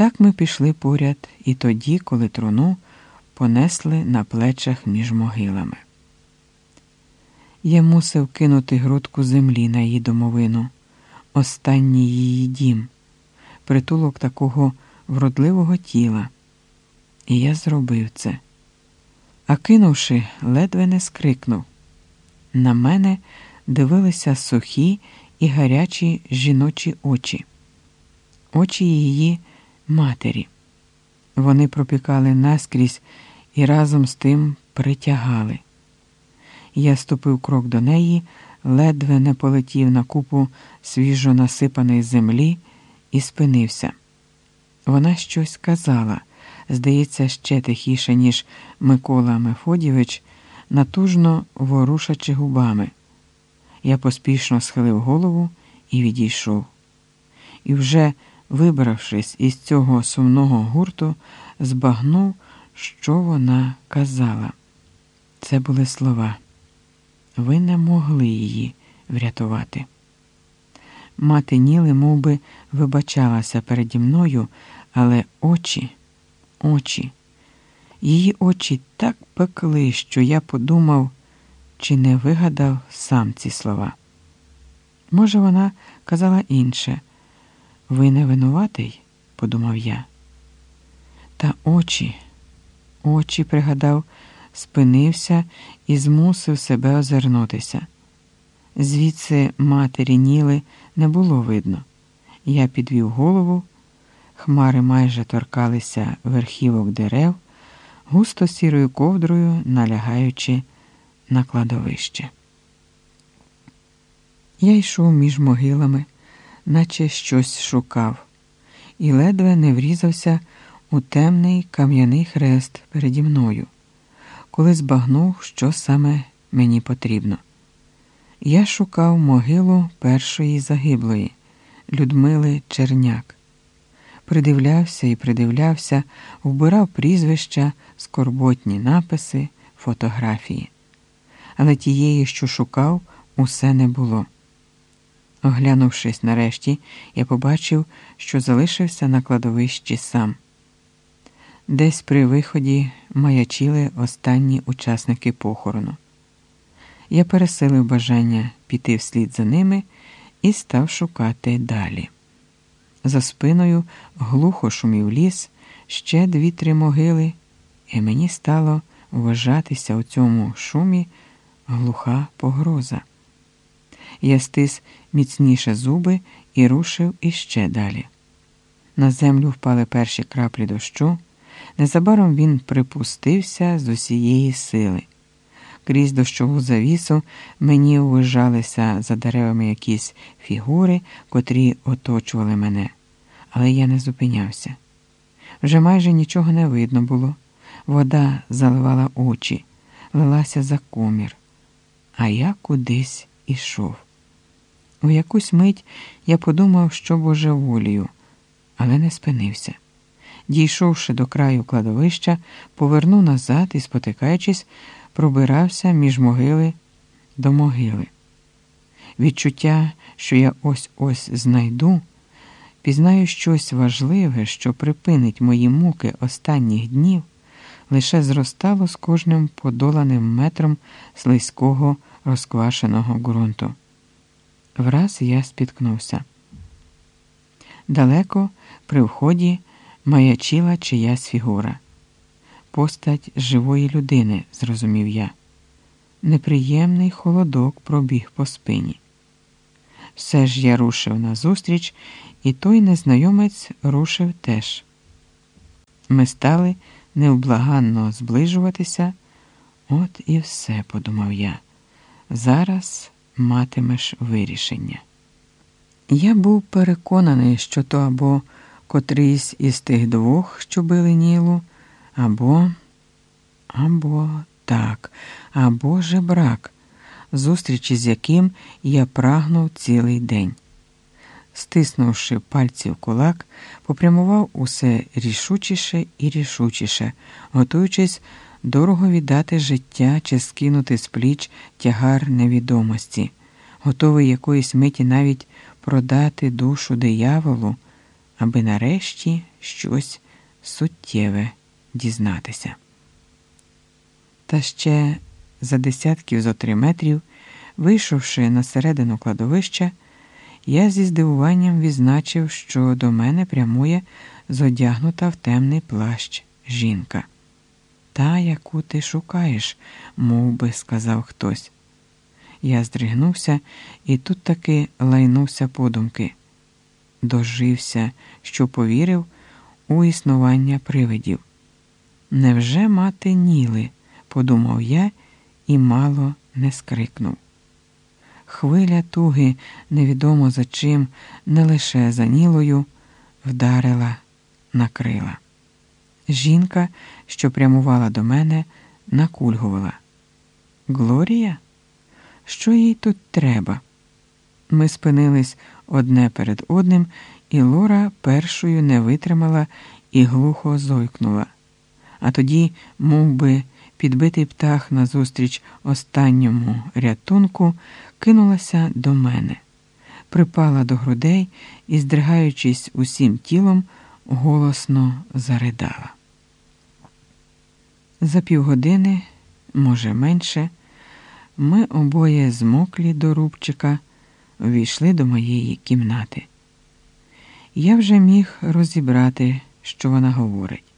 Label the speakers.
Speaker 1: Так ми пішли поряд і тоді, коли труну понесли на плечах між могилами. Я мусив кинути грудку землі на її домовину, останній її дім, притулок такого вродливого тіла. І я зробив це. А кинувши, ледве не скрикнув. На мене дивилися сухі і гарячі жіночі очі, очі її матері. Вони пропікали наскрізь і разом з тим притягали. Я ступив крок до неї, ледве не полетів на купу свіжо насипаної землі і спинився. Вона щось казала, здається, ще тихіше, ніж Микола Мефодівич, натужно ворушачи губами. Я поспішно схилив голову і відійшов. І вже, вибравшись із цього сумного гурту, збагнув, що вона казала. Це були слова. Ви не могли її врятувати. Мати Ніли мов би, вибачалася переді мною, але очі, очі, її очі так пекли, що я подумав, чи не вигадав сам ці слова. Може, вона казала інше. Ви не винуватий, подумав я. Та очі, очі, пригадав, спинився і змусив себе озирнутися. Звідси матері Ніли не було видно. Я підвів голову, хмари майже торкалися верхівок дерев, густо сірою ковдрою налягаючи на кладовище. Я йшов між могилами, наче щось шукав, і ледве не врізався у темний кам'яний хрест переді мною, коли збагнув, що саме мені потрібно. Я шукав могилу першої загиблої, Людмили Черняк. Придивлявся і придивлявся, вбирав прізвища, скорботні написи, фотографії. Але тієї, що шукав, усе не було. Оглянувшись нарешті, я побачив, що залишився на кладовищі сам. Десь при виході маячили останні учасники похорону. Я пересилив бажання піти вслід за ними і став шукати далі. За спиною глухо шумів ліс, ще дві-три могили, і мені стало вважатися у цьому шумі глуха погроза. Я стис міцніше зуби і рушив іще далі. На землю впали перші краплі дощу. Незабаром він припустився з усієї сили. Крізь дощову завісу мені ввижалися за деревами якісь фігури, котрі оточували мене, але я не зупинявся. Вже майже нічого не видно було. Вода заливала очі, лилася за комір, а я кудись ішов. У якусь мить я подумав, що божеволію, але не спинився. Дійшовши до краю кладовища, повернув назад і, спотикаючись, пробирався між могили до могили. Відчуття, що я ось ось знайду, пізнаю щось важливе, що припинить мої муки останніх днів, лише зростало з кожним подоланим метром слизького розквашеного ґрунту. Враз я спіткнувся. Далеко при вході маячила чиясь фігура. Постать живої людини, зрозумів я. Неприємний холодок пробіг по спині. Все ж я рушив назустріч, і той незнайомець рушив теж. Ми стали невблаганно зближуватися. От і все, подумав я. Зараз матимеш вирішення. Я був переконаний, що то або котрийсь із тих двох, що били Нілу, або, або так, або жебрак, зустрічі з яким я прагнув цілий день. Стиснувши пальці в кулак, попрямував усе рішучіше і рішучіше, готуючись дорого віддати життя чи скинути з пліч тягар невідомості, готовий якоїсь миті навіть продати душу дияволу аби нарешті щось суттєве дізнатися. Та ще за десятків зо три метрів, вийшовши на середину кладовища, я зі здивуванням відзначив, що до мене прямує зодягнута в темний плащ жінка. Та, яку ти шукаєш, мов би сказав хтось. Я здригнувся і тут таки лайнувся подумки. Дожився, що повірив у існування привидів. Невже мати ніли? подумав я і мало не скрикнув. Хвиля туги, невідомо за чим, не лише за нілою, вдарила, накрила. Жінка, що прямувала до мене, накульгувала. Глорія? Що їй тут треба? Ми спинились одне перед одним, і Лора першою не витримала і глухо зойкнула. А тоді, мов би, підбитий птах назустріч останньому рятунку, кинулася до мене, припала до грудей і, здригаючись усім тілом, голосно заридала. За півгодини, може менше, ми обоє змоклі до рубчика, ввійшли до моєї кімнати. Я вже міг розібрати, що вона говорить.